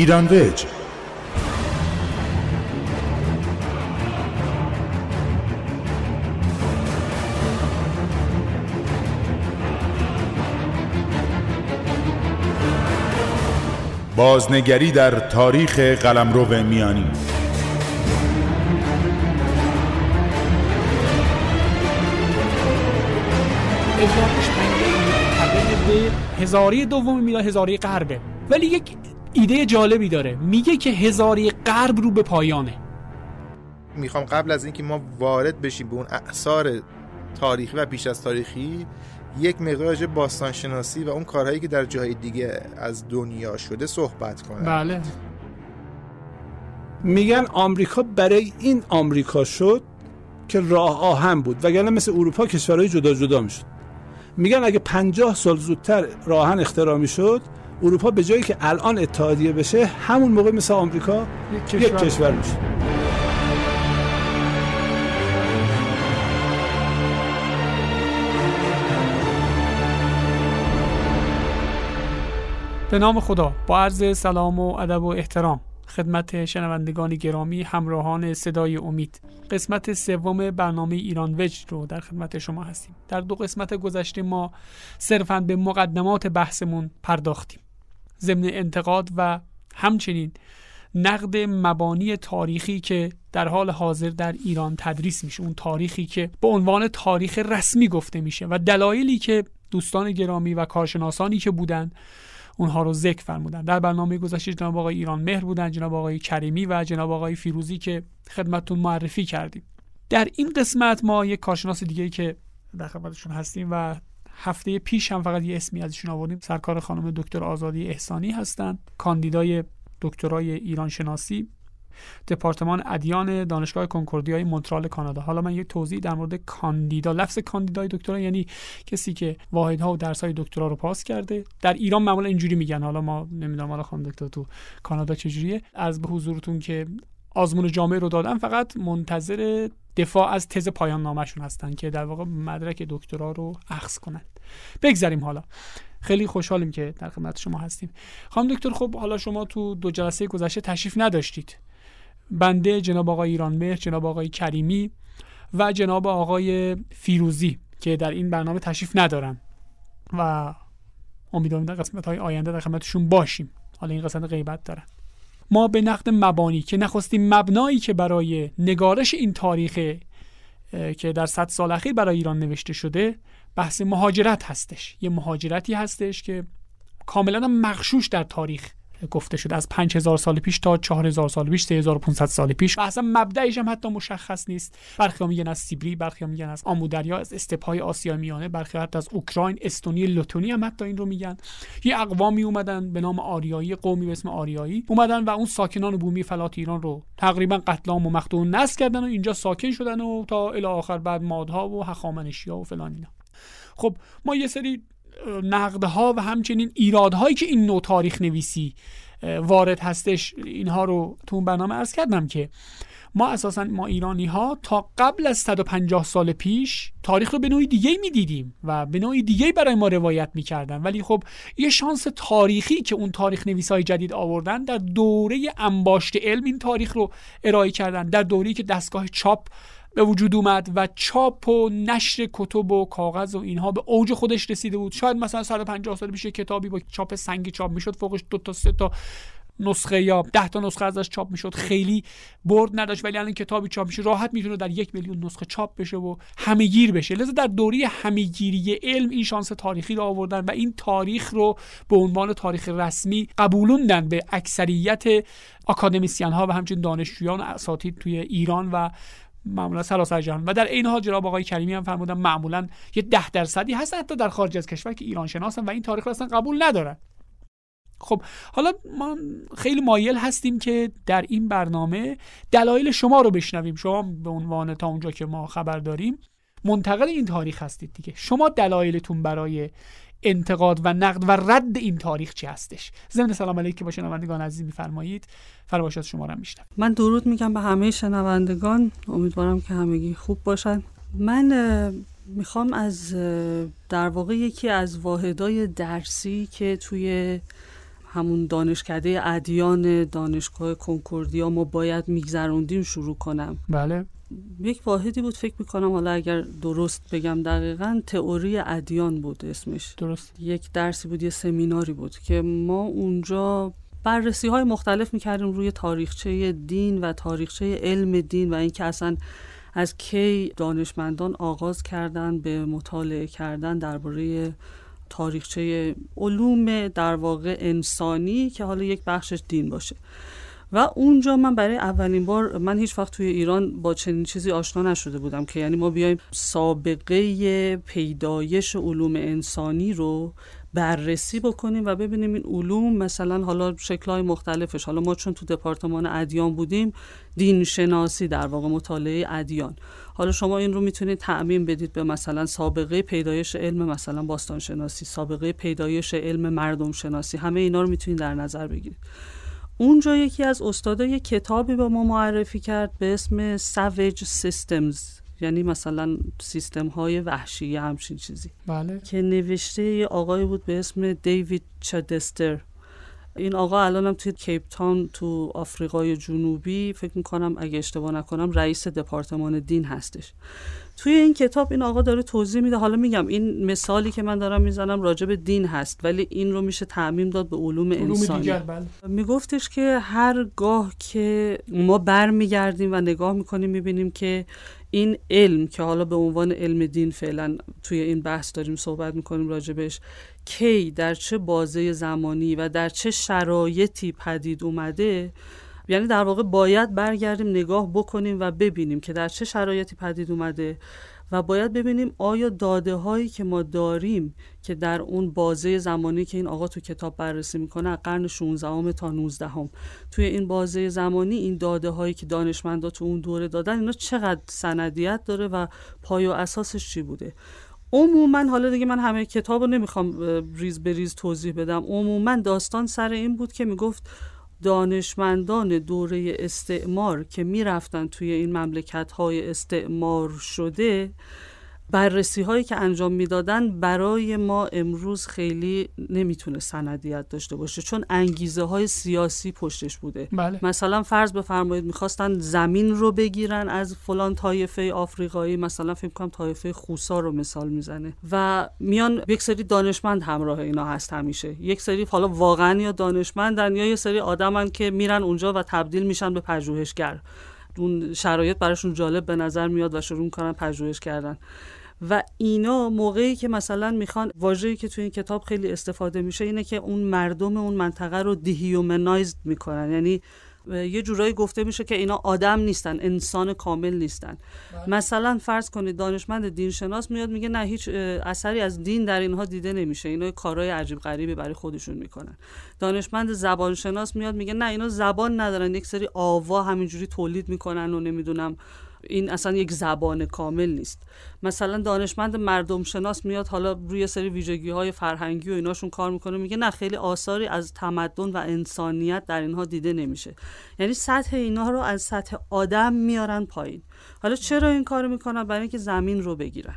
ایران ویج. بازنگری در تاریخ قلمرو میانی. هزاری دوم میلاد هزاری غربه. ولی یک ایده جالبی داره. میگه که هزاری غرب رو به پایانه. می‌خوام قبل از اینکه ما وارد بشیم به اون اعثار تاریخی و پیش از تاریخی یک مقدار باستان شناسی و اون کارهایی که در جای دیگه از دنیا شده صحبت کنم. بله. میگن آمریکا برای این آمریکا شد که راه آهن بود وگرنه مثل اروپا کشورهای جدا جدا می‌شد. میگن اگه 50 سال زودتر راهن اختراع می‌شد اروپا به جایی که الان اتحادیه بشه همون موقع مثل آمریکا یک کشور, یک کشور. میشه. به نام خدا. با عرض سلام و ادب و احترام خدمت شنوندگان گرامی همراهان صدای امید. قسمت سوم برنامه ایران وج رو در خدمت شما هستیم. در دو قسمت گذشته ما صرفا به مقدمات بحثمون پرداختیم. ضمن انتقاد و همچنین نقد مبانی تاریخی که در حال حاضر در ایران تدریس میشه. اون تاریخی که به عنوان تاریخ رسمی گفته میشه و دلایلی که دوستان گرامی و کارشناسانی که بودن اونها رو ذکر فرمودن. در برنامه گذشته جناب آقای ایران مهر بودن جناب آقای کریمی و جناب آقای فیروزی که خدمتتون معرفی کردیم. در این قسمت ما یک کارشناس دیگه که در خدمتشون هستیم و هفته پیش هم فقط یه اسمی ازشون آوردیم. سرکار خانم دکتر آزادی احسانی هستند کاندیدای دکترای ایران شناسی. دپارتمان ادیان دانشگاه کنکوردیای مونترال کانادا. حالا من یه توضیح در مورد کاندیدا لفظ کاندیدای دکترا یعنی کسی که واحدها و درسای دکترا رو پاس کرده. در ایران معمولا اینجوری میگن. حالا ما نمی‌دونم حالا خانم دکتر تو کانادا چجوریه. از به حضورتون که آزمون جامعه رو دادن فقط منتظر دفاع از تز پایان نامشون هستن که در واقع مدرک دکترا رو اخذ کنند بگذریم حالا. خیلی خوشحالیم که در خدمت شما هستیم. خانم دکتر خب حالا شما تو دو جلسه گذشته تشریف نداشتید. بنده جناب آقای ایران مهر جناب آقای کریمی و جناب آقای فیروزی که در این برنامه تشریف ندارن. و امیدوارم در قسمت های آینده در خدمتشون باشیم. حالا این قسمت غیبت دارن. ما به نقد مبانی که نخستیم مبنایی که برای نگارش این تاریخ که در صد سال اخیر برای ایران نوشته شده بحث مهاجرت هستش. یه مهاجرتی هستش که کاملا مخشوش در تاریخ گفته شده از 5000 سال پیش تا 4000 سال پیش 3500 سال پیش. و اصلا مبدعش هم حتی مشخص نیست. برخی میگن از سیبری برخی میگن از آمودریا از استپهای آسیا میانه برخی حتی از اوکراین استونی لتونی هم حتی این رو میگن. یه اقوامی اومدن به نام آریایی قومی به اسم آریایی اومدن و اون ساکنان بومی فلات ایران رو تقریبا قتل عام و مقتول نسل کردن و اینجا ساکن شدن و تا الی آخر بعد مادها و هخامنشیا و فلان اینا. خب ما یه سری نقدها و همچنین ایرادهایی که این نوع تاریخ نویسی وارد هستش اینها رو تو اون برنامه ارز کردم که ما اساسا ما ایرانی ها تا قبل از 150 سال پیش تاریخ رو به نوعی دیگه می‌دیدیم و به نوعی دیگه برای ما روایت می‌کردن. ولی خب یه شانس تاریخی که اون تاریخ نویس های جدید آوردن در دوره انباشت علم این تاریخ رو ارائه کردن در دوره‌ای که دستگاه چاپ به وجود اومد و چاپ و نشر کتب و کاغذ و اینها به اوج خودش رسیده بود. شاید مثلا 150 سال پیش کتابی با چاپ سنگی چاپ می‌شد فوقش دو تا سه تا نسخه یا ده تا نسخه ازش چاپ می‌شد. خیلی برد نداشت ولی الان کتابی چاپ میشه راحت می‌تونه در یک میلیون نسخه چاپ بشه و همهگیر بشه. لذا در دوره همهگیری علم این شانس تاریخی رو آوردن و این تاریخ رو به عنوان تاریخ رسمی قبولوندن به اکثریت اکادمیسیان ها و همچنین دانشجویان و اساتید توی ایران و معمولا سراسر جهان. و در این حال جناب آقای کریمی هم فرمودن معمولا یه ده درصدی هست حتی در خارج از کشور که ایران شناسن و این تاریخ رو اصلا قبول ندارن. خب حالا ما خیلی مایل هستیم که در این برنامه دلایل شما رو بشنویم. شما به عنوان تا اونجا که ما خبر داریم منتقل این تاریخ هستید دیگه. شما دلایلتون برای انتقاد و نقد و رد این تاریخ چی هستش؟ ضمن سلام علیک که با شنوندگان عزیز میفرمایید. فرمایشات شما را میشنم من درود میگم به همه شنوندگان. امیدوارم که همگی خوب باشن. من می‌خوام از در واقع یکی از واحدای درسی که توی همون دانشکده ادیان دانشگاه کنکوردیا ما باید میگذروندیم شروع کنم. بله. یک واحدی بود فکر می‌کنم حالا اگر درست بگم دقیقا تئوری ادیان بود اسمش. درست. یک درسی بود یه سمیناری بود که ما اونجا بررسی های مختلف می‌کردیم روی تاریخچه دین و تاریخچه علم دین و اینکه اصلا از کی دانشمندان آغاز کردن به مطالعه کردن درباره تاریخچه علوم در واقع انسانی که حالا یک بخشش دین باشه. و اونجا من برای اولین بار من هیچ وقت توی ایران با چنین چیزی آشنا نشده بودم که یعنی ما بیایم سابقه پیدایش علوم انسانی رو بررسی بکنیم و ببینیم این علوم مثلا حالا شکلهای مختلفش. حالا ما چون تو دپارتمان ادیان بودیم دین شناسی در واقع مطالعه ادیان. حالا شما این رو می‌تونید تعمین بدید به مثلا سابقه پیدایش علم مثلا باستان شناسی سابقه پیدایش علم مردم شناسی همه اینا رو می‌تونید در نظر بگیرید. اونجا یکی از استادا یک کتابی به ما معرفی کرد به اسم Savage Systems. یعنی مثلا سیستم های وحشی همچین چیزی. بله. که نوشته یه آقای بود به اسم دیوید چدستر. این آقا الانم توی کیپ تاون تو آفریقای جنوبی فکر می‌کنم اگه اشتباه نکنم رئیس دپارتمان دین هستش. توی این کتاب این آقا داره توضیح میده. حالا میگم این مثالی که من دارم می‌زنم راجع به دین هست ولی این رو میشه تعمیم داد به علوم, علوم انسانی. بله. میگفتش که هر گاه که ما برمیگردیم و نگاه می‌کنیم می‌بینیم که این علم که حالا به عنوان علم دین فعلا توی این بحث داریم صحبت می‌کنیم راجبش کی در چه بازه زمانی و در چه شرایطی پدید اومده یعنی در واقع باید برگردیم نگاه بکنیم و ببینیم که در چه شرایطی پدید اومده. و باید ببینیم آیا داده هایی که ما داریم که در اون بازه زمانی که این آقا تو کتاب بررسی می‌کنه قرن 16 تا 19 هم. توی این بازه زمانی این داده هایی که دانشمندا تو اون دوره دادن اینا چقدر سندیت داره و پای و اساسش چی بوده عموما حالا دیگه من همه کتاب رو نمی‌خوام ریز به ریز توضیح بدم عموما داستان سر این بود که می‌گفت دانشمندان دوره استعمار که می‌رفتن توی این مملکت های استعمار شده بررسی هایی که انجام می‌دادن برای ما امروز خیلی نمی‌تونه سندیت داشته باشه چون انگیزه های سیاسی پشتش بوده. بله. مثلا فرض بفرمایید می‌خواستن زمین رو بگیرن از فلان طایفه آفریقایی مثلا فکر کنم طایفه خوسا رو مثال می‌زنه. و میان یک سری دانشمند همراه اینا هست همیشه. یک سری حالا واقعا یا دانشمندن یا یه سری آدمن که میرن اونجا و تبدیل میشن به پژوهشگر. اون شرایط براشون جالب به نظر میاد و شروع می‌کنن پژوهش کردن. و اینا موقعی که مثلا می‌خوان واژه‌ای که توی این کتاب خیلی استفاده میشه اینه که اون مردم اون منطقه رو دیهیومنایزد می‌کنن. یعنی یه جورایی گفته میشه که اینا آدم نیستن انسان کامل نیستن. بله. مثلا فرض کنید دانشمند دین شناس میاد میگه نه هیچ اثری از دین در اینها دیده نمیشه. اینا کارهای عجیب غریبی برای خودشون می‌کنن. دانشمند زبان شناس میاد میگه نه اینا زبان ندارن یک سری آوا همینجوری تولید می‌کنن و نمی‌دونم این اصلا یک زبان کامل نیست. مثلا دانشمند مردم شناس میاد حالا روی سری ویژگی های فرهنگی و ایناشون کار می‌کنه میگه نه خیلی آثاری از تمدن و انسانیت در اینها دیده نمیشه. یعنی سطح اینها رو از سطح آدم میارن پایین. حالا چرا این کارو می‌کنن؟ برای اینکه زمین رو بگیرن.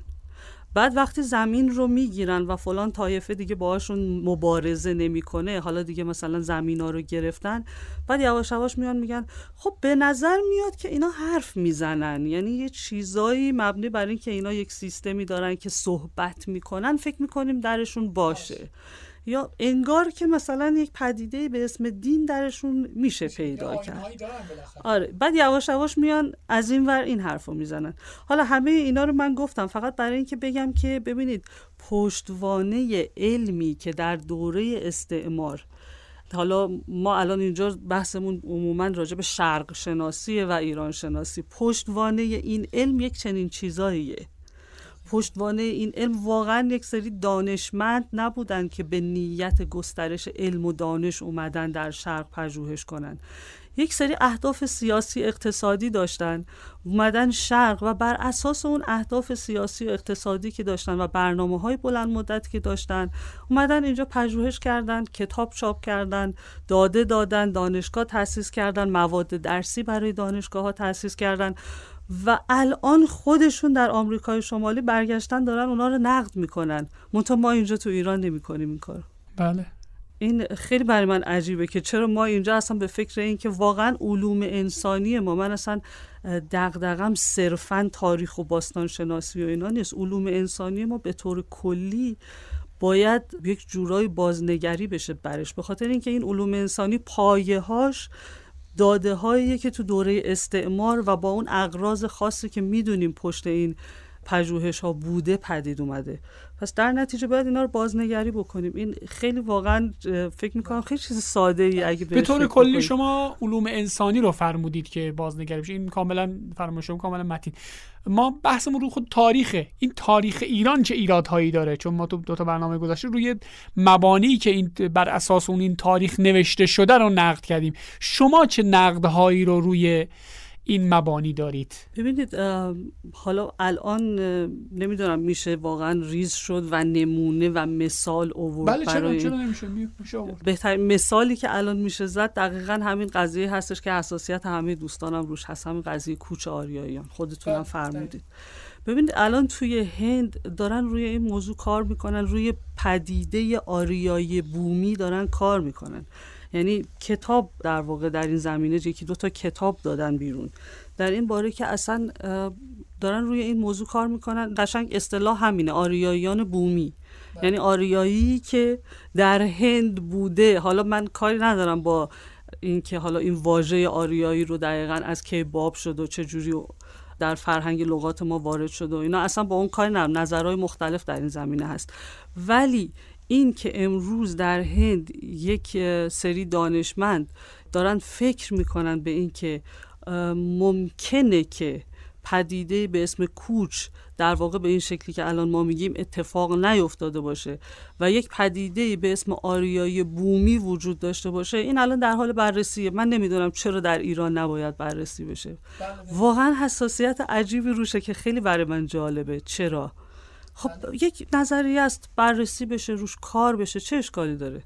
بعد وقتی زمین رو می‌گیرن و فلان طایفه دیگه باهاشون مبارزه نمی‌کنه حالا دیگه مثلا زمین ها رو گرفتن بعد یواش یواش میان میگن خب به نظر میاد که اینا حرف می‌زنن. یعنی یه چیزایی مبنی بر اینکه اینا یک سیستمی دارن که صحبت می‌کنن فکر می‌کنیم درشون باشه. یا انگار که مثلا یک پدیده به اسم دین درشون میشه پیدا کرد. آره بعد یواش یواش میان از این ور این حرفو می‌زنن. حالا همه اینا رو من گفتم فقط برای اینکه بگم که ببینید پشتوانه علمی که در دوره استعمار حالا ما الان اینجا بحثمون عموما راجع به شرق شناسیه و ایران شناسی پشتوانه این علم یک چنین چیزاییه. پشتوانه این علم واقعا یک سری دانشمند نبودن که به نیت گسترش علم و دانش اومدن در شرق پژوهش کنند. یک سری اهداف سیاسی اقتصادی داشتن. اومدن شرق و بر اساس اون اهداف سیاسی و اقتصادی که داشتن و برنامه های بلند مدت که داشتن اومدن اینجا پژوهش کردن کتاب چاپ کردن داده دادن دانشگاه تاسیس کردن مواد درسی برای دانشگاه ها تاسیس کردن و الان خودشون در آمریکای شمالی برگشتن دارن اونا رو نقد می‌کنن. منتها ما اینجا تو ایران نمی‌کنیم این کار بله. این خیلی برای من عجیبه که چرا ما اینجا اصلا به فکر این که واقعا علوم انسانی ما من اصلا دغدغم صرفا تاریخ و باستان شناسی و اینا نیست. علوم انسانی ما به طور کلی باید یک جورای بازنگری بشه برش. به خاطر اینکه این علوم انسانی پایه هاش داده هایی که تو دوره استعمار و با اون اقراض خاصی که می‌دونیم پشت این پژوهش ها بوده پدید اومده. پس در نتیجه باید اینا رو بازنگری بکنیم. این خیلی واقعا فکر می‌کنم خیلی چیز ساده ای اگه به طور کلی شما علوم انسانی رو فرمودید که بازنگری بشه. این کاملا فرمایش کاملا متین. ما بحثمون رو خود تاریخه. این تاریخ ایران چه ایرادهایی داره؟ چون ما تو دو تا برنامه گذاشته روی مبانی که این بر اساس اون این تاریخ نوشته شده رو نقد کردیم. شما چه نقدهایی رو روی این مبانی دارید؟ ببینید حالا الان نمی‌دونم میشه واقعا ریز شد و نمونه و مثال اوورد بله چرا چرا نمیشه بهترین مثالی که الان میشه زد دقیقا همین قضیه هستش که حساسیت همه دوستانم روش هست همین قضیه کوچ آریاییان. خودتونم بله، فرمودید. ببینید الان توی هند دارن روی این موضوع کار می‌کنن روی پدیده آریایی بومی دارن کار می‌کنن. یعنی کتاب در واقع در این زمینه یکی دو تا کتاب دادن بیرون. در این باره که اصلا دارن روی این موضوع کار می‌کنن قشنگ اصطلاح همینه آریاییان بومی. بله. یعنی آریایی که در هند بوده. حالا من کاری ندارم با اینکه حالا این واژه آریایی رو دقیقا از کی باب شد و چه جوری در فرهنگ لغات ما وارد شده و اینا. اصلا با اون کاری ندارم نظرهای مختلف در این زمینه هست. ولی این که امروز در هند یک سری دانشمند دارن فکر می‌کنن به این که ممکنه که پدیده به اسم کوچ در واقع به این شکلی که الان ما میگیم اتفاق نیفتاده باشه و یک پدیده به اسم آریایی بومی وجود داشته باشه این الان در حال بررسیه. من نمی‌دونم چرا در ایران نباید بررسی بشه. بله. واقعا حساسیت عجیبی روشه که خیلی برای من جالبه. چرا؟ خب یک نظریه است بررسی بشه روش کار بشه چه اشکالی داره؟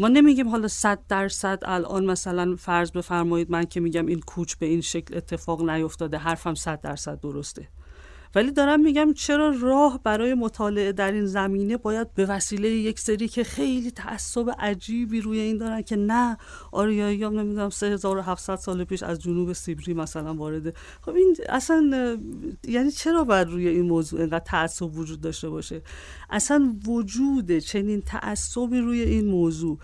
ما نمیگیم حالا صد درصد الان مثلا فرض بفرمایید من که میگم این کوچ به این شکل اتفاق نیفتاده حرفم صد درصد درسته. ولی دارم میگم چرا راه برای مطالعه در این زمینه باید به وسیله یک سری که خیلی تعصب عجیبی روی این دارن که نه آریایی هم نمی‌دونم 3700 سال پیش از جنوب سیبری مثلا وارده. خب این اصلا یعنی چرا باید روی این موضوع اینقدر تعصب وجود داشته باشه؟ اصلا وجود چنین تعصبی روی این موضوع.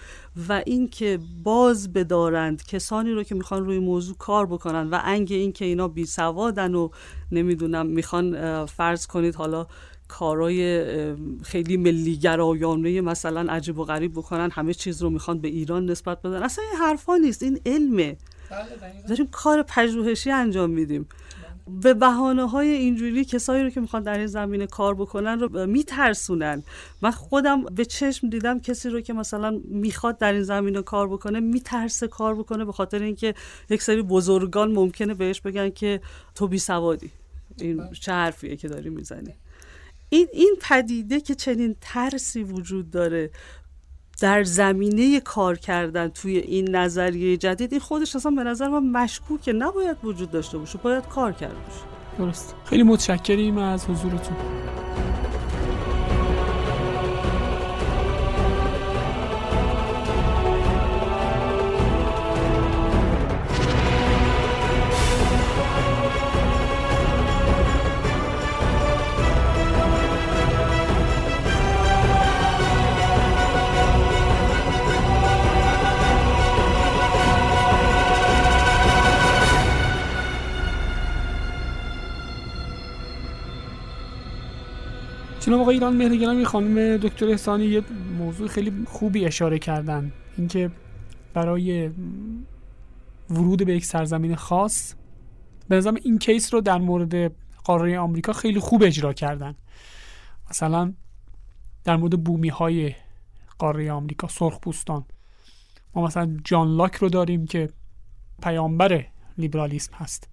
و اینکه باز بدارند کسانی رو که می‌خوان روی موضوع کار بکنن و انگ اینکه اینا بی سوادن و نمی‌دونم می‌خوان فرض کنید حالا کارای خیلی ملیگرایانه مثلا عجیب و غریب بکنن همه چیز رو می‌خوان به ایران نسبت بدن. اصلا این حرفا نیست این علمه. بله، داریم کار پژوهشی انجام میدیم. به بهانه های اینجوری کسایی رو که می‌خوان در این زمینه کار بکنن رو میترسونن من خودم به چشم دیدم کسی رو که مثلا می‌خواد در این زمینه کار بکنه میترسه کار بکنه به خاطر اینکه یک سری بزرگان ممکنه بهش بگن که تو بی سوادی این. چه حرفیه که داری می‌زنی این این پدیده که چنین ترسی وجود داره در زمینه کار کردن توی این نظریه جدید این خودش اصلا به نظر من مشکوکه نباید وجود داشته باشه باید کار کرده باشه. درست. خیلی متشکریم از حضورتون. جناب آقای ایران مهرگرام خانم دکتر احسانی یه موضوع خیلی خوبی اشاره کردن. اینکه برای ورود به یک سرزمین خاص به نظام این کیس رو در مورد قاره آمریکا خیلی خوب اجرا کردن. مثلا در مورد بومی های قاره آمریکا سرخ پوستان. ما مثلا جان لاک رو داریم که پیامبر لیبرالیسم هست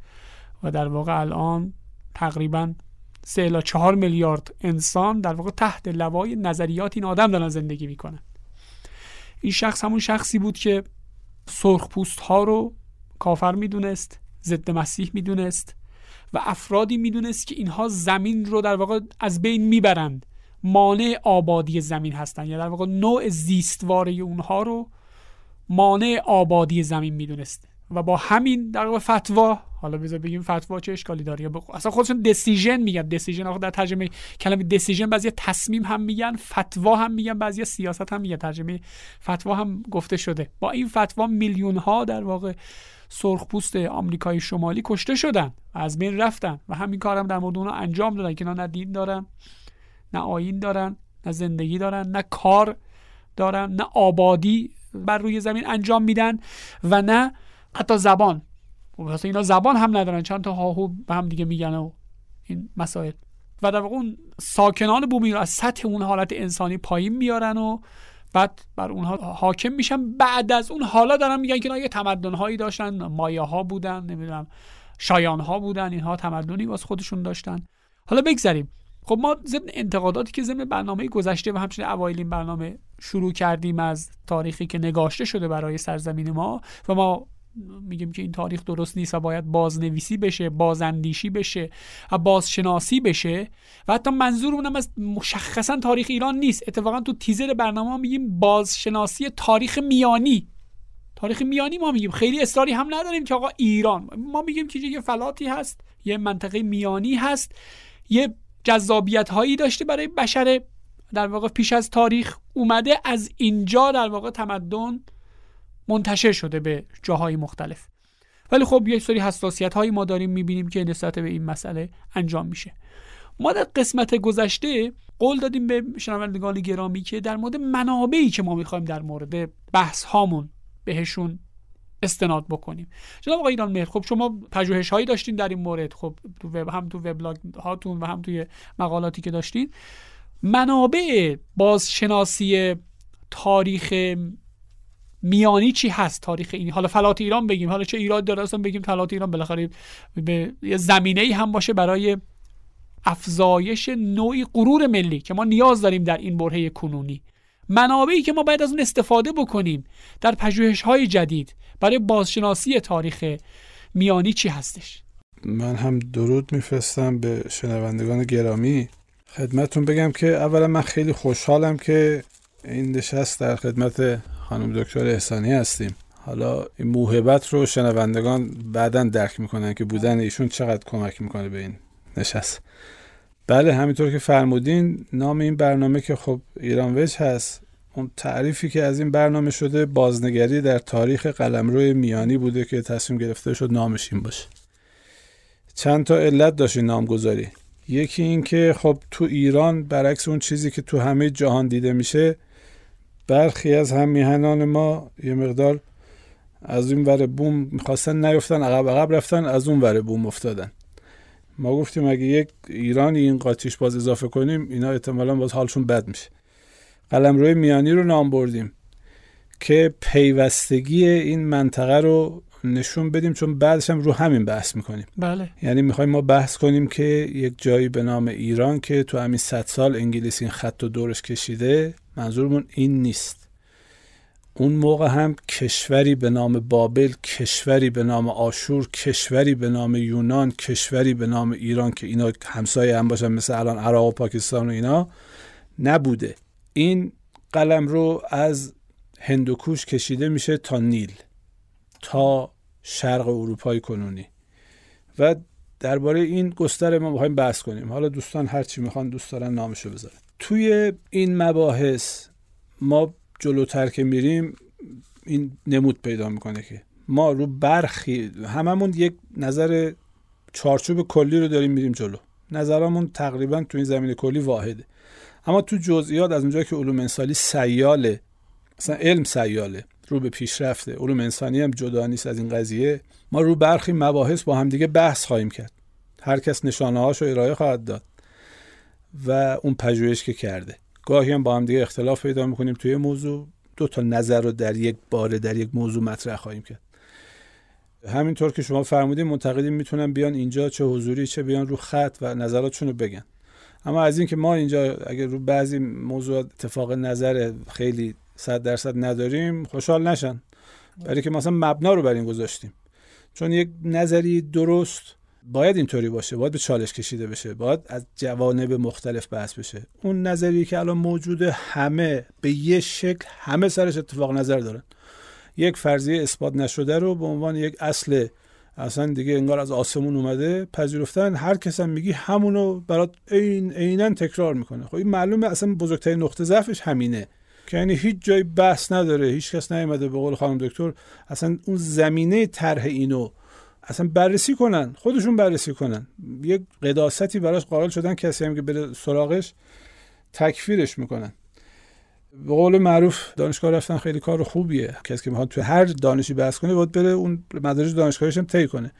و در واقع الان تقریبا سه الا چهار میلیارد انسان در واقع تحت لوای نظریات این آدم دارن زندگی می‌کنن. این شخص همون شخصی بود که سرخ پوست ها رو کافر می‌دونست ضد مسیح می‌دونست و افرادی می‌دونست که اینها زمین رو در واقع از بین می‌برند. مانع آبادی زمین هستن. یا در واقع نوع زیستواره اونها رو مانع آبادی زمین می‌دونسته و با همین در واقع فتوا حالا بذار بگیم فتوا چه اشکالی داره یا اصلا خودشون دسیژن میگن. دسیژن آخه در ترجمه کلمه دسیژن بعضی تصمیم هم میگن فتوا هم میگن بعضی سیاست هم میگن. ترجمه فتوا هم گفته شده. با این فتوا میلیون ها در واقع سرخپوست آمریکای شمالی کشته شدن و از بین رفتن و همین کارم در مورد اونها انجام دادن که نه دین دارن نه آین دارن نه زندگی دارن نه کار دارن نه آبادی بر روی زمین انجام میدن و نه حتی زبان. مثلا اینا زبان هم ندارن. چند تا هاهو به هم دیگه میگن و این مسائل. و در واقع اون ساکنان بومی رو از سطح اون حالت انسانی پایین میارن و بعد بر اونها حاکم میشن. بعد از اون حالا دارن میگن که یه تمدن هایی داشتن. مایه ها بودن نمی‌دونم شایان ها بودن. اینها تمدنی واس خودشون داشتن. حالا بگذریم. خب ما ضمن انتقاداتی که ضمن برنامه گذشته و همچنین اوایل این برنامه شروع کردیم از تاریخی که نگاشته شده برای سرزمین ما و ما میگیم که این تاریخ درست نیست و باید بازنویسی بشه بازاندیشی بشه و بازشناسی بشه و حتی منظورمون هم از مشخصا تاریخ ایران نیست. اتفاقا تو تیزر برنامه میگیم بازشناسی تاریخ میانی. تاریخ میانی ما میگیم. خیلی اصراری هم نداریم که آقا ایران. ما میگیم که یه فلاتی هست یه منطقه میانی هست یه جذابیت هایی داشته برای بشر. در واقع پیش از تاریخ اومده از اینجا در واقع تمدن منتشر شده به جاهای مختلف. ولی خب یه سری حساسیت هایی ما داریم می‌بینیم که نسبت به این مسئله انجام میشه. ما در قسمت گذشته قول دادیم به شنوندگان گرامی که در مورد منابعی که ما می‌خوایم در مورد بحث هامون بهشون استناد بکنیم. جناب آقای ایران مهر خب شما پژوهش هایی داشتین در این مورد خب تو وب هم تو وبلاگ هاتون و هم توی مقالاتی که داشتین. منابع بازشناسی تاریخ میانی چی هست تاریخ این؟ حالا فلات ایران بگیم حالا چه ایراد داره اصلا بگیم فلات ایران بالاخره به یه زمینه ای هم باشه برای افزایش نوعی غرور ملی که ما نیاز داریم در این برهه کنونی. منابعی که ما باید از اون استفاده بکنیم در پژوهش های جدید برای بازشناسی تاریخ میانی چی هستش؟ من هم درود میفرستم به شنوندگان گرامی. خدمتون بگم که اولا من خیلی خوشحالم که این نشست در خدمت خانم دکتر احسانی هستیم. حالا این موهبت رو شنوندگان بعدا درک می‌کنن که بودن ایشون چقدر کمک می‌کنه به این نشست. بله همینطور که فرمودین نام این برنامه که خب ایران وج هست اون تعریفی که از این برنامه شده بازنگری در تاریخ قلمرو میانی بوده که تصمیم گرفته شد نامش این باشه. چند تا علت داشت این نامگذاری. یکی این که خب تو ایران برعکس اون چیزی که تو همه جهان دیده میشه برخی از هم میهنان ما یه مقدار از این ور بوم می‌خواستن نیفتن عقب عقب رفتن از اون ور بوم افتادن. ما گفتیم اگه یک ایرانی این قاطیش باز اضافه کنیم اینا احتمالا باز حالشون بد میشه. قلم روی میانی رو نام بردیم که پیوستگی این منطقه رو نشون بدیم چون بعدش هم رو همین بحث می‌کنیم. بله. یعنی می‌خوایم ما بحث کنیم که یک جایی به نام ایران که تو همین صد سال انگلیس این خط و دورش کشیده منظورمون این نیست. اون موقع هم کشوری به نام بابل کشوری به نام آشور کشوری به نام یونان کشوری به نام ایران که اینا همسایه هم باشن مثل الان عراق و پاکستان و اینا نبوده. این قلم رو از هندوکوش کشیده میشه تا نیل تا شرق اروپای کنونی. و درباره این گستره ما می‌خوایم بحث کنیم. حالا دوستان هر چی می‌خوان دوست دارن نامشو بذارن. توی این مباحث ما جلوتر که میریم این نمود پیدا می‌کنه که ما رو برخی هممون یک نظر چارچوب کلی رو داریم میریم جلو. نظرمون تقریبا تو این زمین کلی واحده. اما تو جزئیات از اونجایی که علوم انسانی سیاله مثلا علم سیاله رو به پیشرفته علوم انسانی هم جدا نیست از این قضیه ما رو برخی مباحث با همدیگه بحث خواهیم کرد. هر کس نشانه هاشو ارائه خواهد داد. و اون پژوهش که کرده. گاهی هم با هم دیگه اختلاف پیدا می‌کنیم توی موضوع. دو تا نظر رو در یک باره در یک موضوع مطرح خواهیم کرد. همینطور که شما فرمودین منتقدین می‌تونن بیان اینجا چه حضوری چه بیان رو خط و نظراتشون رو بگن. اما از اینکه ما اینجا اگر رو بعضی موضوعات اتفاق نظر خیلی صد درصد نداریم خوشحال نشن. برای که مثلا مبنا رو بر این گذاشتیم. چون یک نظری درست باید اینطوری باشه باید به چالش کشیده بشه باید از جوانب مختلف بحث بشه. اون نظری که الان موجوده همه به یه شکل همه سرش اتفاق نظر دارن. یک فرضیه اثبات نشده رو به عنوان یک اصل اصلا دیگه انگار از آسمون اومده پذیرفتن. هر کس هم میگی همونو برات عین عینا تکرار می‌کنه. خب این معلومه اصلا بزرگترین نقطه ضعفش همینه. که یعنی هیچ جای بحث نداره هیچ کس نیومده به قول خانم دکتر اصلا اون زمینه طرح اینو اصلا بررسی کنن خودشون بررسی کنن. یک قداستی براش قائل شدن کسی هم که بره سراغش تکفیرش می‌کنن. به قول معروف دانشگاه رفتن خیلی کار خوبیه. کسی که می‌خواد تو هر دانشی بحث کنه باید بره اون مدارج دانشگاهیش هم طی کنه.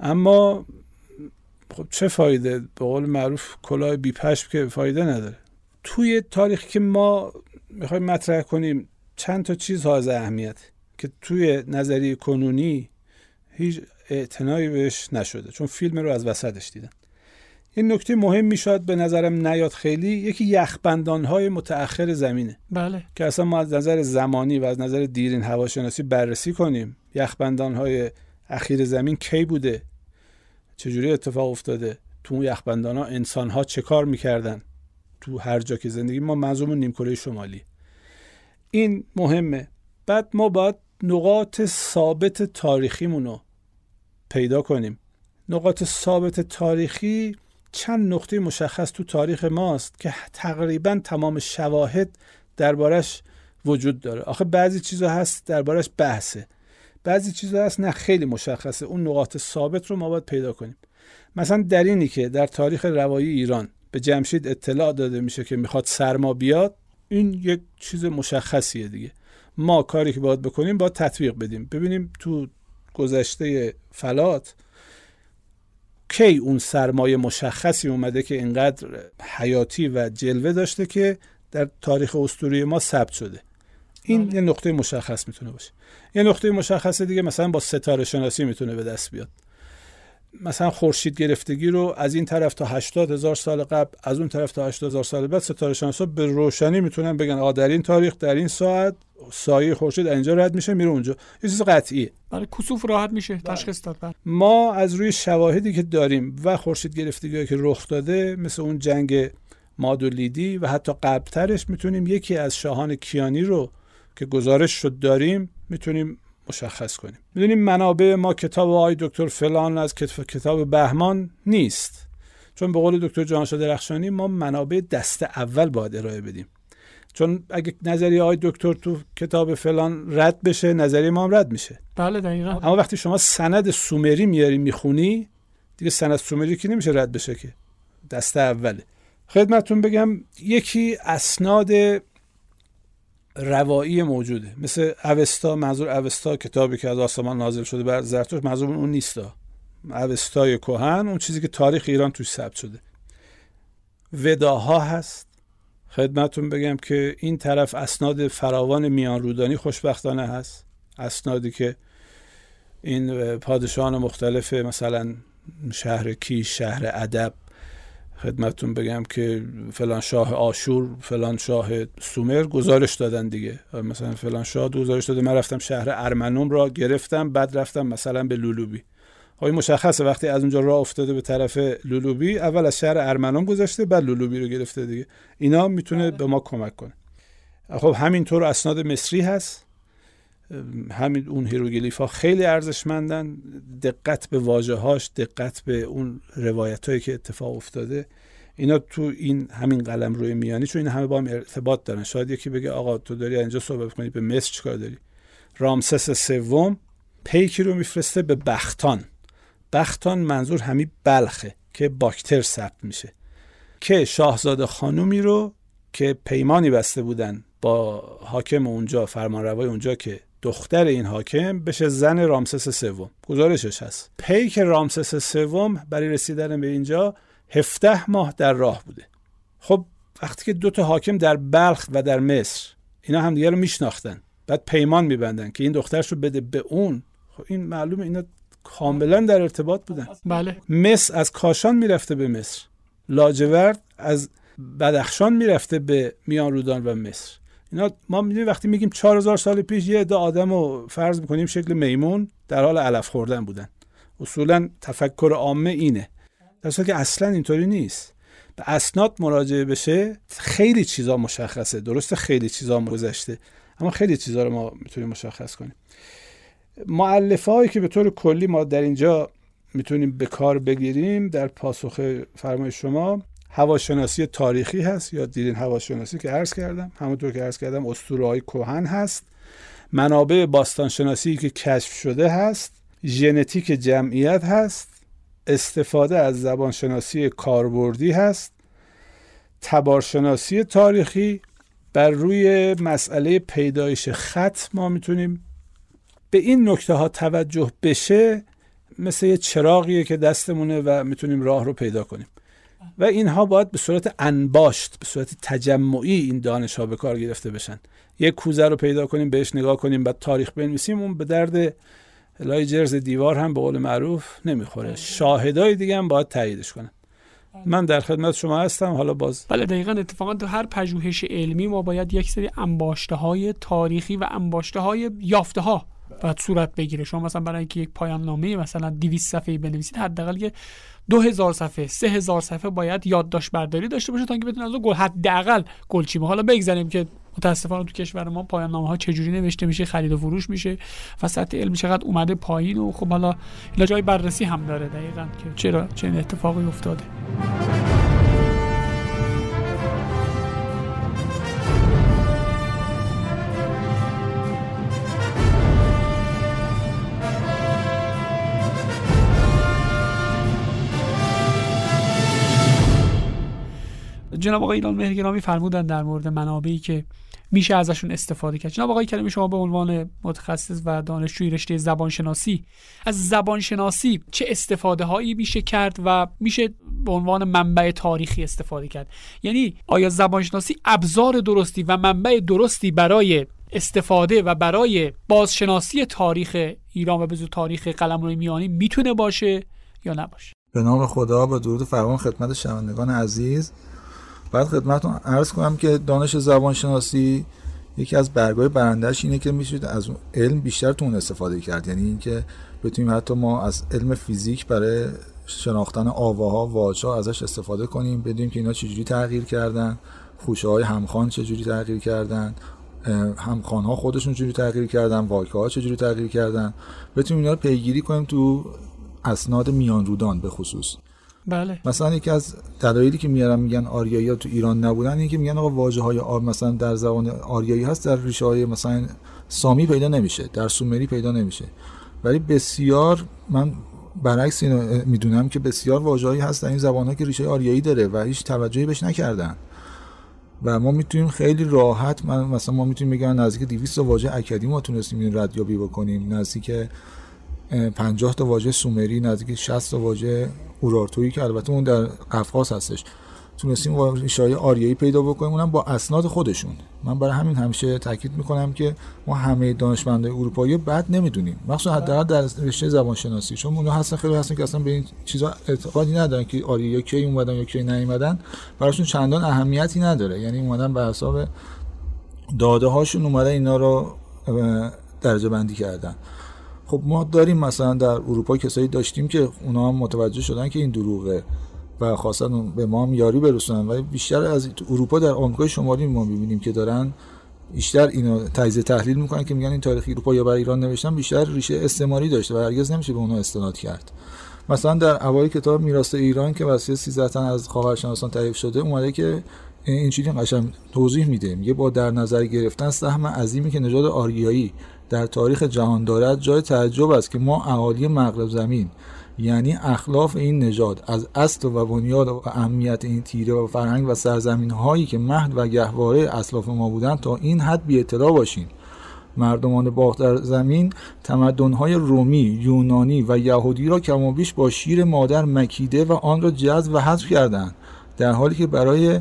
اما خب چه فایده؟ به قول معروف کلاه بی پشم که فایده نداره. توی تاریخی که ما می‌خوایم مطرح کنیم چند تا چیز ها از اهمیت. که توی نظریه کنونی هیچ اعتنایی بهش نشده چون فیلم رو از وسطش دیدن. این نکته مهم می‌شد به نظرم نیاد خیلی یکی یخبندان های متأخر زمینه. بله. که اصلا ما از نظر زمانی و از نظر دیرین هواشناسی بررسی کنیم. یخبندان های اخیر زمین کی بوده؟ چجوری اتفاق افتاده؟ تو اون یخبندان ها انسان ها چه کار می‌کردن؟ تو هر جا که زندگی ما منظوم نیمکره شمالی. این مهمه. بعد ما باید نقاط ثابت تاریخیمون رو پیدا کنیم. نقاط ثابت تاریخی چند نقطه مشخص تو تاریخ ماست که تقریبا تمام شواهد دربارش وجود داره. آخه بعضی چیزا هست دربارش بحثه. بعضی چیزا هست نه خیلی مشخصه. اون نقاط ثابت رو ما باید پیدا کنیم. مثلا در اینی که در تاریخ روایی ایران به جمشید اطلاع داده میشه که می‌خواد سرما بیاد این یک چیز مشخصیه دیگه. ما کاری که باید بکنیم باید تطبیق بدیم. ببینیم تو گذشته فلات کی اون سرمایه مشخصی اومده که اینقدر حیاتی و جلوه داشته که در تاریخ اسطوره ما ثبت شده. این یه نقطه مشخص می‌تونه باشه. یه نقطه مشخص دیگه مثلا با ستاره شناسی می‌تونه به دست بیاد. مثلا خورشید گرفتگی رو از این طرف تا 80 هزار سال قبل از اون طرف تا 80 هزار سال بعد ستاره شناسا به روشنی می‌تونن بگن آقا در این تاریخ در این ساعت سایه خورشید اینجا رد میشه میره اونجا. یه چیز قطعیه. برای کسوف راحت میشه تشخیص داد بله. ما از روی شواهدی که داریم و خورشید گرفتگی که رخ داده مثل اون جنگ مادولیدی و حتی قبلترش می‌تونیم یکی از شاهان کیانی رو که گزارش شد داریم می‌تونیم مشخص کنیم. می‌دونیم منابع ما کتاب آقای دکتر فلان از کتاب بهمان نیست. چون به قول دکتر جانشا درخشانی ما منابع دست اول باید ارائه بدیم. چون اگه نظریه های دکتر تو کتاب فلان رد بشه نظریه ما هم رد میشه. بله دقیقا. اما وقتی شما سند سومری میاری می‌خونی دیگه سند سومری که نمیشه رد بشه که؟ دسته اوله. خدمتتون بگم یکی اسناد روایی موجوده. مثل اوستا منظور اوستا کتابی که از آسمان نازل شده بر زرتوش منظور اون نیستا. اوستای کهن اون چیزی که تاریخ ایران توش ثبت شده. وداها هست. خدمتون بگم که این طرف اسناد فراوان میان رودانی خوشبختانه هست. اسنادی که این پادشاهان مختلف مثلا شهر کیش شهر ادب خدمتون بگم که فلان شاه آشور فلان شاه سومر گزارش دادن دیگه. مثلا فلان شاه گزارش داده من رفتم شهر ارمنوم را گرفتم بعد رفتم مثلا به لولوبی. خب مشخصه وقتی از اونجا راه افتاده به طرف لولوبی اول از شهر ارمنوم گذاشته بعد لولوبی رو گرفته دیگه. اینا می‌تونه به ما کمک کنه. خب همینطور اسناد مصری هست. همین اون هیروگلیف ها خیلی ارزشمندن دقت به واژه هاش دقت به اون روایت هایی که اتفاق افتاده. اینا تو این همین قلم روی میانی چون این همه با هم ارتباط دارن. شاید یکی بگه آقا تو داری اینجا صحبت کنی به مصر چیکار داری؟ رامسس سوم پیکی رو میفرسته به بختان. بختان منظور همین بلخه که باکتر ثبت میشه. که شاهزاده خانومی رو که پیمانی بسته بودن با حاکم اونجا فرمانروای اونجا که دختر این حاکم بشه زن رامسس سوم. گزارشش هست. پیک رامسس سوم برای رسیدن به اینجا 17 ماه در راه بوده. خب وقتی که دو تا حاکم در بلخ و در مصر اینا همدیگه رو میشناختن. بعد پیمان میبندن که این دخترش رو بده به اون. خب این معلومه اینا کاملا در ارتباط بودن. بله. مصر از کاشان می‌رفته به مصر. لاجورد از بدخشان می‌رفته به میان رودان و مصر. اینا ما می‌دونیم وقتی میگیم 4000 سال پیش یه عده آدم رو فرض می‌کنیم شکل میمون در حال علف خوردن بودن. اصولا تفکر عامه اینه. در که اصلا اینطوری نیست. به اسناد مراجعه بشه خیلی چیزا مشخصه. درسته خیلی چیزا گذشته اما خیلی چیزا رو ما می‌تونیم مشخص کنیم. معلفه هایی که به طور کلی ما در اینجا می‌تونیم به کار بگیریم در پاسخ فرمای شما هواشناسی تاریخی هست. یا دیدین هواشناسی که عرض کردم؟ همونطور که عرض کردم اسطوره های کهن هست. منابع باستانشناسی که کشف شده هست. ژنتیک جمعیت هست. استفاده از زبانشناسی کاربردی هست. تبارشناسی تاریخی. بر روی مسئله پیدایش خط ما می‌تونیم به این نکته ها توجه بشه. مثل یه چراغیه که دستمونه و می‌تونیم راه رو پیدا کنیم. و اینها باید به صورت انباشت به صورت تجمعی این دانش ها به کار گرفته بشن. یک کوزه رو پیدا کنیم بهش نگاه کنیم بعد تاریخ بنویسیم اون به درد لای جرز دیوار هم به قول معروف نمی‌خوره. بله. شاهدای دیگه هم باید تاییدش کنن. بله. من در خدمت شما هستم. حالا باز بله دقیقا اتفاقا تو هر پژوهش علمی ما باید یک سری انباشته های تاریخی و انباشته های یافته ها باید صورت بگیره. شما مثلا برای اینکه یک پایان نامه مثلا 200 صفحه بنویسید حداقل یه 2000 صفحه 3000 صفحه باید یادداشت برداری داشته باشه تا اینکه بتونه از گل حداقل گلچی حالا بگذاریم که متاسفانه تو کشور ما پایان نامه ها چجوری نوشته میشه خرید و فروش میشه و سطح علم چقدر اومده پایین و خب حالا جای بررسی هم داره دقیقا که چرا چه اتفاقی افتاده. جناب آقای ایران مهرگرامی فرمودن در مورد منابعی که میشه ازشون استفاده کرد. جناب آقای کریمی شما به عنوان متخصص و دانشجوی رشته زبانشناسی از زبانشناسی چه استفاده هایی میشه کرد و میشه به عنوان منبع تاریخی استفاده کرد؟ یعنی آیا زبانشناسی ابزار درستی و منبع درستی برای استفاده و برای بازشناسی تاریخ ایران و به تاریخ قلمرو میانی می‌تونه باشه یا نباشه؟ به نام خدا با درود فرمان خدمت شنوندگان عزیز. بعد خدمتتون عرض کنم که دانش زبانشناسی یکی از برگای برندهش اینه که میشه از اون علم بیشتر تو اون استفاده کرد. یعنی اینکه بتونیم حتی ما از علم فیزیک برای شناختن آواها واژها ازش استفاده کنیم بدونیم که اینا چجوری تغییر کردن خوشه های همخوان چجوری تغییر کردن همخوان ها خودشون چجوری تغییر کردن واکه ها چجوری تغییر کردن. بتونیم اینا رو پیگیری کنیم تو اسناد میان رودان به خصوص. بله. مثلا یکی از دلایلی که میارن میگن آریایی ها تو ایران نبودن اینه که میگن آقا واژه های آب مثلا در زبان آریایی هست در ریشه های مثلا سامی پیدا نمیشه در سومری پیدا نمیشه. ولی بسیار من برعکس اینو می‌دونم که بسیار واژه‌ای هست در این زبان ها که ریشه آریایی داره و هیچ توجهی بهش نکردن. و ما می‌تونیم خیلی راحت من مثلا ما می‌تونیم بگم نزدیک 200 واژه اکدی ما تونستیم این ردیابی بکنیم. نزدیک 50 تا واژه سومری نزدیک 60 تا واژه اورارتویی که البته اون در قفقاز هستش. تونستیم ریشه آریایی پیدا بکنیم اونم با اسناد خودشون. من برای همین همیشه تاکید می‌کنم که ما همه دانشمندای اروپایی بعد نمی‌دونیم. مخصوصا حداقل در رشته زبان شناسی چون اونها هستن خیلی هستن که اصلا به این چیزا اعتقادی ندارن که آریایی کی اومدن یا کی نیومدن. براشون چندان اهمیتی نداره. یعنی اومدن به حساب داده هاشون اومدن اینا رو درجه بندی کردن. خب ما داریم مثلا در اروپا کسایی داشتیم که اونا هم متوجه شدن که این دروغه و خواستن به ما هم یاری برسونن. و بیشتر از اروپا در آمریکای شمالی ما می‌بینیم که دارن بیشتر اینو تجزیه تحلیل می‌کنن که میگن این تاریخ اروپا یا برای ایران نوشتن بیشتر ریشه استعماری داشته و هرگز نمیشه به اونها استناد کرد. مثلا در اوایل کتاب میراث ایران که واسه 13 تن از خاورشناسان تعریف شده اومده که این چیزی قشنگ توضیح میده. میگه با در نظر گرفتن سهم عظیمی که نژاد آریایی در تاریخ جهان دارد جای تعجب است که ما اهالی مغرب زمین یعنی اخلاف این نژاد از اصل و بنیاد و اهمیت این تیره و فرهنگ و سرزمین هایی که مهد و گهواره اسلاف ما بودند تا این حد بی اطلاع باشیم. مردمان باخت در زمین های رومی، یونانی و یهودی را کمابیش با شیر مادر مکیده و آن را جذب و حذف کردند در حالی که برای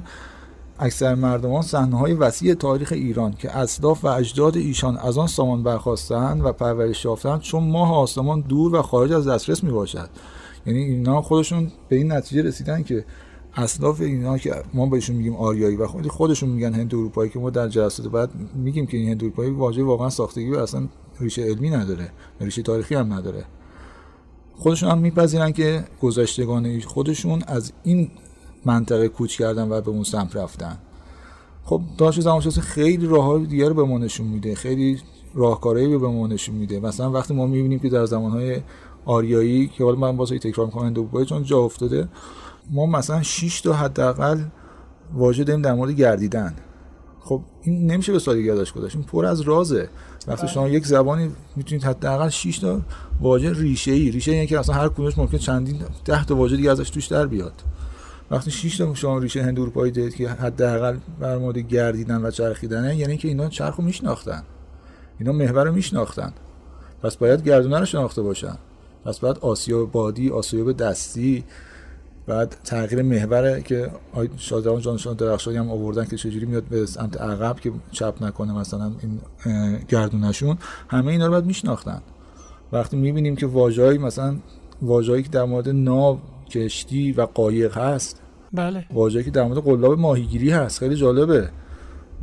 اکثر مردمان صحنه های وسیع تاریخ ایران که اسلاف و اجداد ایشان از آن سامان برخواستند و پرورش یافتند چون ماه آسمان دور و خارج از دسترس می باشد یعنی اینا خودشون به این نتیجه رسیدن که اسلاف اینا که ما بهشون میگیم آریایی و خودی خودشون میگن هند اروپایی که ما در جلسات بعد میگیم که این هند اروپایی واژه واقعا ساختگی و اصلا ریشه علمی نداره ریشه تاریخی هم نداره. خودشون هم میپذیرن که گذشتگان خودشون از این منطقه کوچ کردن و به اون سمت رفتن. خب دانش زمانشناسی خیلی راههای دیگر رو به ما نشون میده. خیلی راهکارهایی به ما نشون میده. مثلا وقتی ما می‌بینیم که در زمانهای آریایی که حالا من واسه تکرار می‌کنم دوباره چون جا افتاده ما مثلا 6 تا حداقل واژه داریم در مورد گردیدن. خب این نمیشه به سادگی یادش گذاشت. این پر از رازه. وقتی شما یک زبانی می‌تونید حداقل 6 تا واژه ریشه ای ریشه یعنی که اصلا هر کدومش ممکن چندین 10 تا واژه دیگه ازش توش در بیاد. وقتی 6 تا شما ریشه هند اروپایی دارید که حداقل بر مورد گردیدن و چرخیدنه یعنی که اینا چرخو میشناختن. اینا محور رو میشناختن. پس باید گردونه رو شناخته باشن. پس باید آسیاب بادی آسیاب دستی بعد تغییر محوره که شادروان جانشان درخشانی هم آوردن که چجوری میاد به سمت عقب که چپ نکنه مثلا این گردونشون همه اینا رو باید میشناختن. وقتی می‌بینیم که واژه‌ای مثلا واژه‌ای که در مورد ناو کشتی و قایق هست. بله. واژه‌ای که در مورد قلاب ماهیگیری هست. خیلی جالبه.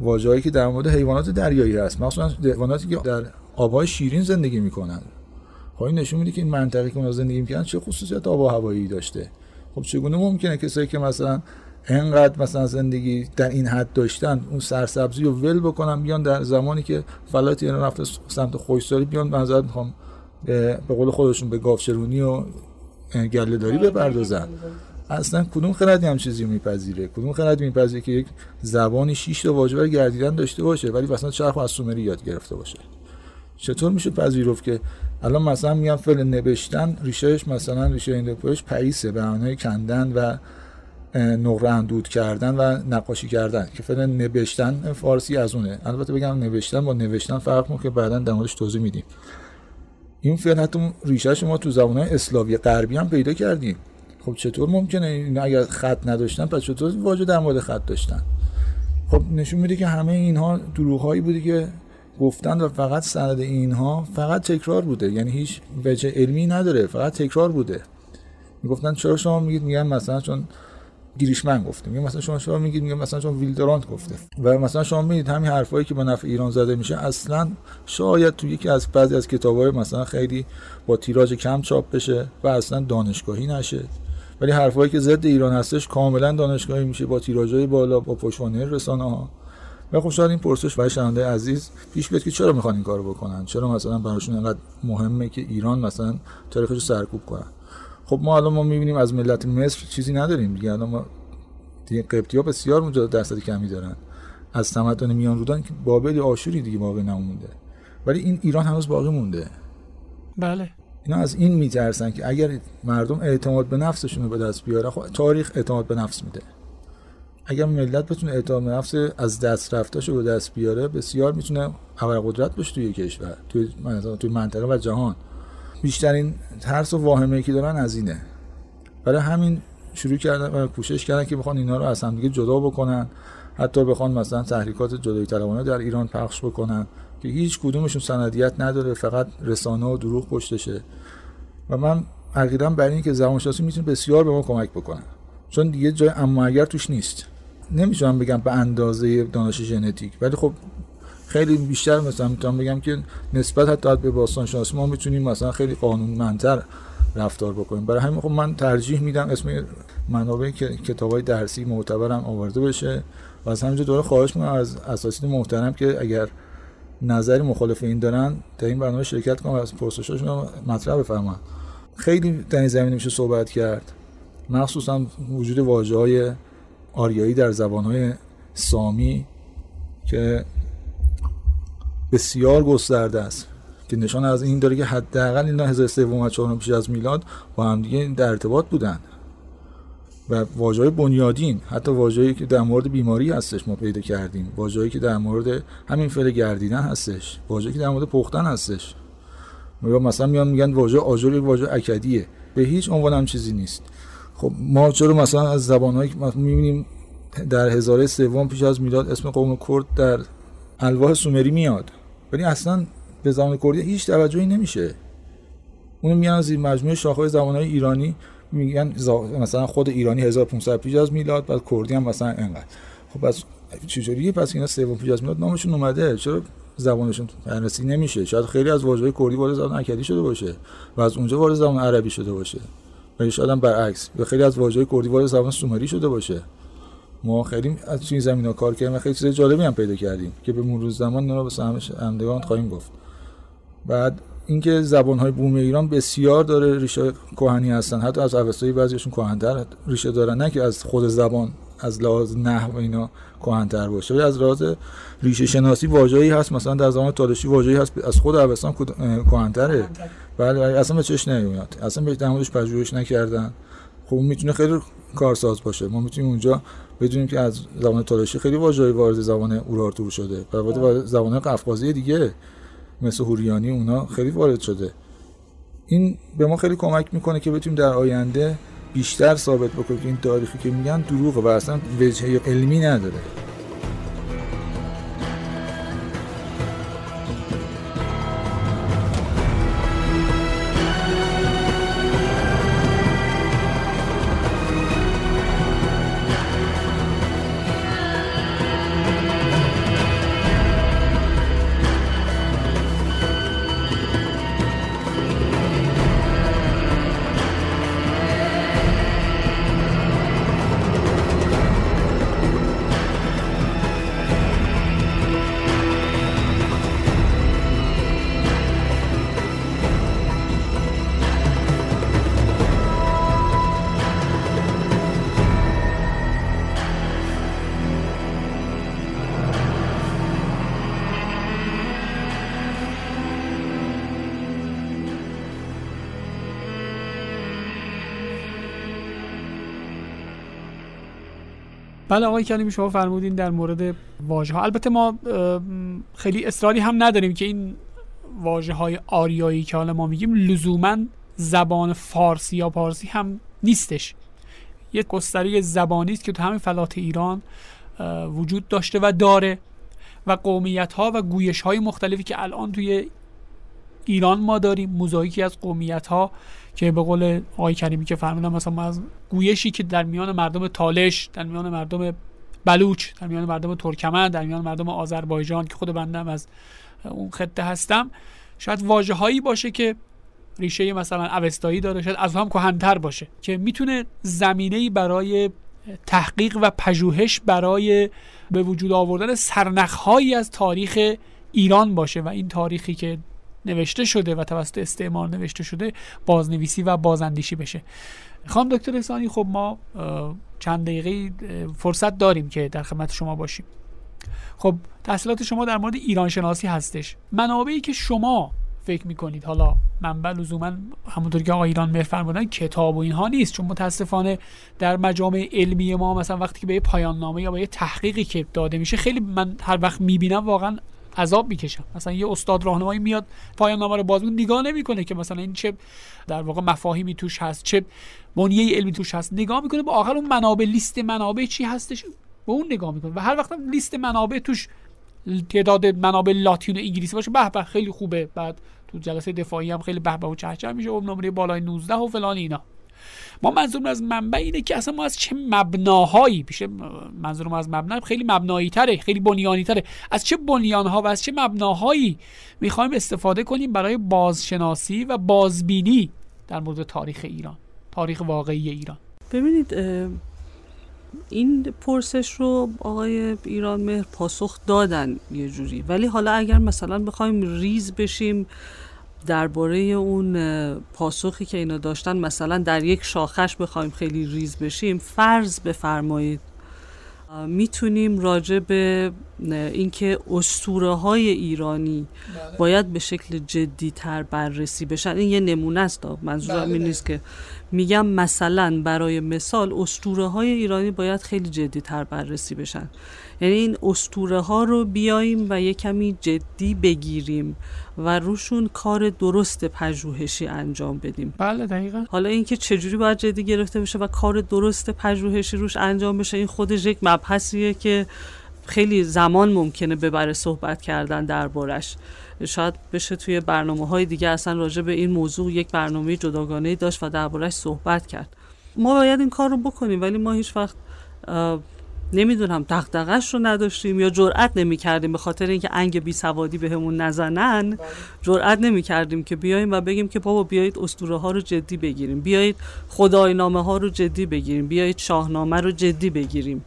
واژه‌ای که در مورد حیوانات دریایی هست. مثلا حیواناتی که در آبهای شیرین زندگی می‌کنن. خب این نشون میده که این منطقه که اونا زندگی می‌کنن چه خصوصیت آب و هوایی داشته. خب چگونه ممکنه کسایی که مثلا انقدر مثلا زندگی در این حد داشتن اون سرسبزی رو ول بکنن بیان در زمانی که فلات ایران رفته سمت خوشسالی بیان منظرت می‌خوام به قول خودشون به گاوچرونی و گله داری بپردازن. اصلا کدوم خردی هم چیزی میپذیره؟ کدوم خردی میپذیره که یک زبانی شش تا واژه گردیدن داشته باشه ولی مثلا چرخ از سومری یاد گرفته باشه. چطور میشه پذیرفت که الان مثلا میگم فعل نوشتن ریشهش مثلا ریشه ایندوپویش پریسه به معنای کندن و نقره اندود کردن و نقاشی کردن که فعل نوشتن فارسی از اونه. البته بگم نوشتن با نوشتن فرق می‌کنه که بعدا در موردش توضیح میدیم. این فعل حتی ریشهش ما تو زبانهای اسلاوی غربی هم پیدا کردیم. خب چطور ممکنه؟ این اگر خط نداشتن پس چطور واژه در مورد خط داشتن؟ خب نشون میده که همه اینها دروغهایی بوده که گفتن و فقط سند اینها فقط تکرار بوده. یعنی هیچ وجه علمی نداره فقط تکرار بوده. می‌گفتن چرا شما میگید؟ میگن مثلا چون گریشمن گفته. میگه مثلا شما شما میگید؟ میگه مثلا چون ویلدرانت گفته. و مثلا شما میگید همین حرفایی که به نفع ایران زده میشه اصلا شاید تو یکی از بعضی از کتابای مثلا خیلی با تیراژ کم چاپ بشه و اصلا دانشگاهی نشه. ولی حرفایی که ضد ایران هستش کاملا دانشگاهی میشه با تیراژهای بالا با پشتوانه رسانه ها و خب شاید این پرسش برای شنونده عزیز پیش بیاد که چرا می‌خوان این کارو بکنن؟ چرا مثلا براشون انقدر مهمه که ایران مثلا تاریخش رو سرکوب کنن؟ خب ما الان ما می‌بینیم از ملت مصر چیزی نداریم دیگه. الان ما دیگه قبطی ها بسیار اونجا درصد کمی دارن. از تمدن میان رودان که بابل آشوری دیگه باقی نمونده. ولی این ایران هنوز باقی مونده. بله. اینا از این میترسن که اگر مردم اعتماد به نفسشون رو به دست بیاره خب تاریخ اعتماد به نفس میده. اگر ملت بتونه اعتماد به نفس از دست رفتاشو به دست بیاره بسیار می‌تونه ابر قدرت باشه توی کشور توی توی منطقه و جهان. بیشترین ترس و واهمه که دارن از اینه. برای همین شروع کردن و کوشش کردن که بخوان اینا رو از هم دیگه جدا بکنن. حتی بخوان مثلا تحریکات جدایی طلبانه در ایران پخش بکنن که هیچ کدومشون سندیت نداره فقط رسانه و دروغ پشتشه. و من عقیدم بر این که زبانشناسی می‌تونه بسیار به ما کمک بکنه. چون دیگه جای اما اگر توش نیست. نمی‌تونم بگم به اندازه دانش ژنتیک ولی خب خیلی بیشتر مثلا می‌تونم بگم که نسبت حتی به باستان شناسی ما می‌تونیم مثلا خیلی قانونمندتر رفتار بکنیم. برای همین خب من ترجیح میدم اسم منابع کتابای درسی معتبرم آورده بشه و از همینجا دوره خواهش می‌کنم از اساتید محترم که اگر نظری مخالف این دارن در این برنامه شرکت کنم و از پرسشاشون مطرح بفرمایید خیلی در این زمینه میشه صحبت کرد. مخصوصا وجود واژه های آریایی در زبانهای سامی که بسیار گسترده است که نشان از این داره که حداقل اینا 1304 پیش از میلاد با هم دیگه در ارتباط بودن و واژه‌های بنیادین حتی واژه‌ای که در مورد بیماری هستش ما پیدا کردیم واژه‌ای که در مورد همین فعل گردیدن هستش واژه‌ای که در مورد پختن هستش. مثلا میان میگن واژه آجر یک واژه اکدیه. به هیچ عنوان هم چیزی نیست. خب ما چرا مثلا از زبانهایی که می‌بینیم در هزاره سوم پیش از میلاد اسم قوم کرد در الواح سومری میاد؟ ولی اصلا به زبان کردی هیچ توجهی نمیشه. اون میان از این مجموعه شاخه‌های زبانهای ایرانی میگن مثلا خود ایرانی 1500 پیش از میلاد بعد کردی هم مثلا انقدر. خب پس چجوریه؟ پس اینا سوم پیش از میلاد نامشون اومده. چرا زبانشون بررسی نمیشه؟ شاید خیلی از واژه‌های کردی وارد زبان اکدی شده باشه و از اونجا وارد زبان عربی شده باشه. و شاید هم برعکس یا خیلی از واژه‌های کردی وارد زبان سومری شده باشه. ما خیلی از توی زمین ها کار کردیم و خیلی چیز جالبی هم پیدا کردیم که به مرور زمان اینا رو به همدگان خواهیم گفت. بعد اینکه زبان های بومی ایران بسیار داره ریشه کهنی هستن. حتی از اوستایی بعضیشون کهن‌تر ریشه دارن. نه که از خود زبان از لحاظ نحو اینا کهن‌تر باشه از لحاظ ریشه شناسی واژه‌ای هست. مثلا در زمان تالشی واژه‌ای هست. از خود اوستان کهن‌تره. بله اصلا به چش نمیاد. اصلا به موردش پژوهش نکردن. خب می‌تونه خیلی کارساز باشه. ما می‌تونیم اونجا بدونیم که از زبان تالشی خیلی واژه‌ای وارد زبان اورارتو شده و وارد زبان قفقازی دیگه مثل هوریانی اونا خیلی وارد شده. این به ما خیلی کمک می‌کنه که بتونیم در آینده بیشتر ثابت بکنیم که این تاریخی که میگن دروغه و اصلا وجهه علمی نداره. بله آقای کلیمی شما فرمودین در مورد واژه ها البته ما خیلی اصراری هم نداریم که این واژه های آریایی که حالا ما میگیم لزوما زبان فارسی یا پارسی هم نیستش. یک گستره زبانی است که تو همین فلات ایران وجود داشته و داره و قومیت ها و گویش های مختلفی که الان توی ایران ما داریم موزاییکی از قومیت ها که به قول آقای کریمی که فرمودن مثلا ما از گویشی که در میان مردم تالش در میان مردم بلوچ در میان مردم ترکمن در میان مردم آذربایجان که خود بندم از اون خطه هستم شاید واجه هایی باشه که ریشه مثلا اوستایی داره شاید از هم کهنتر باشه که می‌تونه زمینه برای تحقیق و پژوهش برای به وجود آوردن سرنخهایی از تاریخ ایران باشه و این تاریخی که نوشته شده و توسط استعمار نوشته شده بازنویسی و بازاندیشی بشه. خانم دکتر احسانی خب ما چند دقیقه فرصت داریم که در خدمت شما باشیم. خب تحصیلات شما در مورد ایران شناسی هستش. منابعی که شما فکر می‌کنید حالا منبع لزوما همونطور که آقا ایران مهر فرمودن کتاب و اینها نیست چون متاسفانه در مجامع علمی ما مثلا وقتی که به پایان نامه یا به یه تحقیقی که داده میشه خیلی من هر وقت می‌بینم واقعا عذاب می‌کشم. مثلا یه استاد راهنمایی میاد پایان نامه رو باز نگاه نمی‌کنه که مثلا این چه در واقع مفاهیمی توش هست چه بنیه علمی توش هست نگاه می‌کنه با آخر اون منابع لیست منابع چی هستش؟ به اون نگاه می‌کنه. و هر وقت لیست منابع توش تعداد منابع لاتین و انگلیسی باشه به به خیلی خوبه. بعد تو جلسه دفاعی هم خیلی به به و چهچه میشه و نمره بالای 19 و فلان اینا. ما منظورم از منبع اینه که اصلا ما از چه مبناهایی پیش منظورم از مبنا خیلی مبنایی تره خیلی بنیانی تره از چه بنیانها و از چه مبناهایی می‌خوایم استفاده کنیم برای بازشناسی و بازبینی در مورد تاریخ ایران تاریخ واقعی ایران؟ ببینید این پرسش رو آقای ایران مهر پاسخ دادن یه جوری. ولی حالا اگر مثلا بخوایم ریز بشیم درباره اون پاسخی که اینا داشتن مثلا در یک شاخش بخوایم خیلی ریز بشیم فرض بفرمایید می‌تونیم راجع به اینکه اسطوره های ایرانی بله. باید به شکل جدی تر بررسی بشن این یه نمونه است منظورم بله. این نیست که میگم مثلا برای مثال اسطوره های ایرانی باید خیلی جدی تر بررسی بشن یعنی این اسطوره ها رو بیاییم و یه کمی جدی بگیریم و روشون کار درست پژوهشی انجام بدیم. بله دقیقا. حالا اینکه چجوری باید جدی گرفته بشه و کار درست پژوهشی روش انجام بشه این خودش یک مبحثیه که خیلی زمان ممکنه ببره صحبت کردن دربارش. شاید بشه توی برنامه های دیگه اصلا راجع به این موضوع یک برنامه جداگانه داشت و دربارش صحبت کرد. ما باید این کار رو بکنیم ولی ما هیچ وقت نمی‌دونم دغدغش رو نداشتیم یا جرئت نمی‌کردیم به خاطر اینکه انگ بی سوادی بهمون نزنن. جرئت نمی‌کردیم که بیایم و بگیم که بابا بیایید اسطوره ها رو جدی بگیریم. بیایید خداینامه ها رو جدی بگیریم. بیایید شاهنامه رو جدی بگیریم.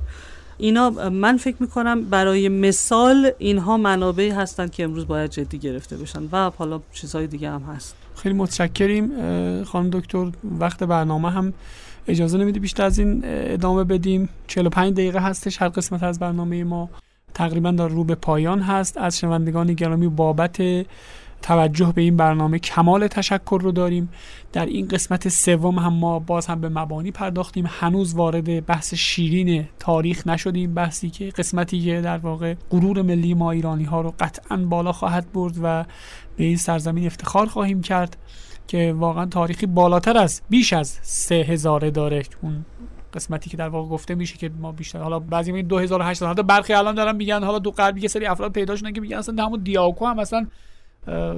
اینا من فکر می‌کنم برای مثال اینها منابعی هستند که امروز باید جدی گرفته بشن و حالا چیزهای دیگه هم هست. خیلی متشکریم خانم دکتر. وقت برنامه هم اجازه نمیده بیشتر از این ادامه بدیم؟ 45 دقیقه هستش هر قسمت از برنامه ما تقریبا در رو به پایان هست. از شنوندگان گرامی بابت توجه به این برنامه کمال تشکر رو داریم. در این قسمت سوم هم ما باز هم به مبانی پرداختیم. هنوز وارد بحث شیرین تاریخ نشدیم بحثی که قسمتی که در واقع غرور ملی ما ایرانی ها رو قطعا بالا خواهد برد و به این سرزمین افتخار خواهیم کرد. که واقعا تاریخی بالاتر از بیش از سه هزاره داره. اون قسمتی که در واقع گفته میشه که ما بیشتر حالا بعضی میگن 2800 حالا برخی الان دارن میگن حالا دو غربی یه سری افراد پیدا شدن که میگن اصلا همون دیاکو هم مثلا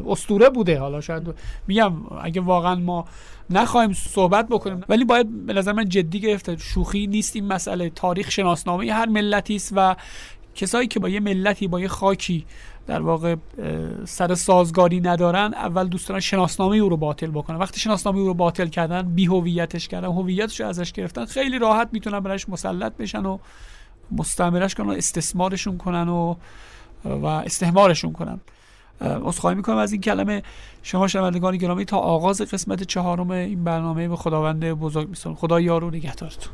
استوره بوده. حالا شاید میگم اگه واقعا ما نخواهیم صحبت بکنیم ولی باید به نظر من جدی گرفته. شوخی نیست این مسئله. تاریخ شناسنامه هر ملتی است و کسایی که با یه ملتی با یه خاکی در واقع سر سازگاری ندارن اول دوست دارن شناسنامه او رو باطل بکنن. وقتی شناسنامه او رو باطل کردن بی هویتش کردن هویتش رو ازش گرفتن خیلی راحت می‌تونن برایش مسلط بشن و مستعمرش کنن و استثمارشون کنن و و استهمارشون کنن. عذرخواهی می‌کنم از این کلمه. شما شنوندگان گرامی تا آغاز قسمت چهارم این برنامه به خداوند بزرگ میسپارم. خدا یار و نگهدارتون.